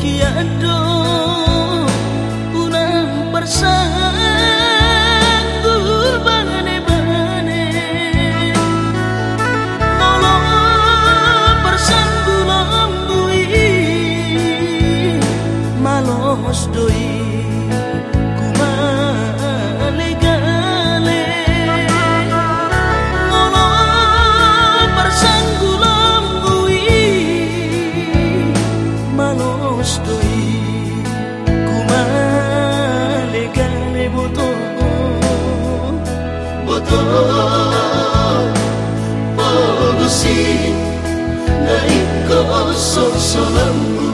kiado unang bersanggul bane-bane. Nolo bersanggul ambui malos doi Polusi dari kosong solamku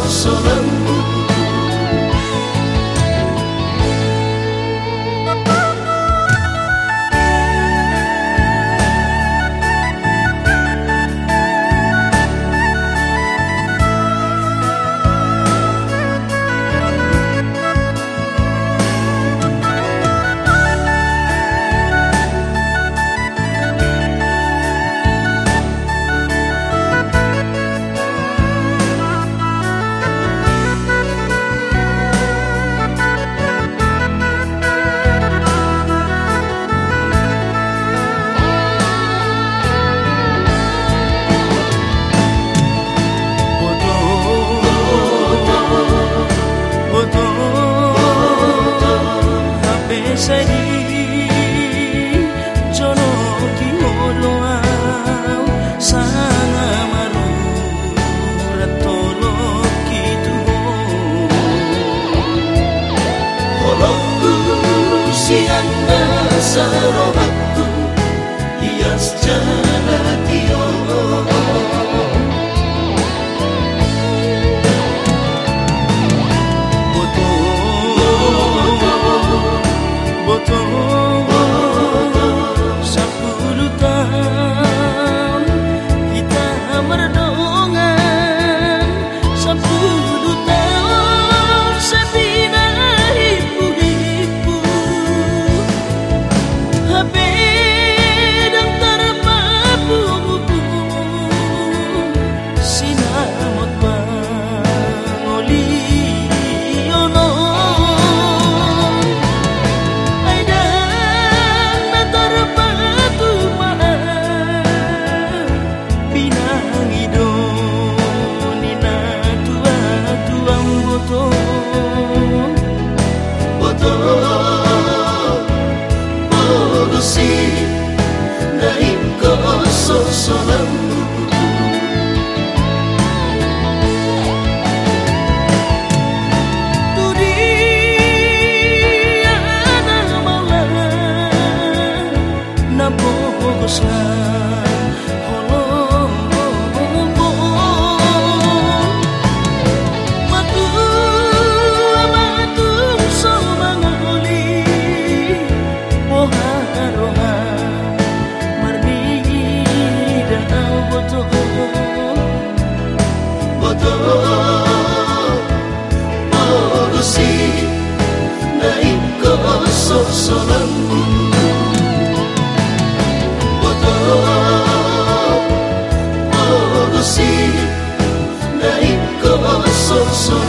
olsun. sẽ đi cho nó khi ngồi loa, xa ngà mà đủ rất thô lô khi tu hô hồ lô cứ so, so.